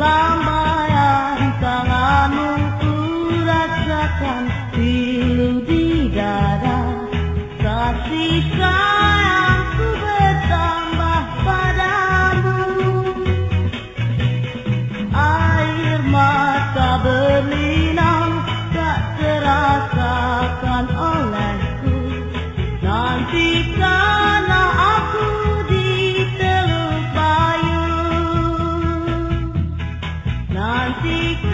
Lambaian tanganmu ku rasakan pilu di dada. Kasih sayangku bertambah padamu. Air mata berlinang tak terasakan olehku. Nantikan Shanti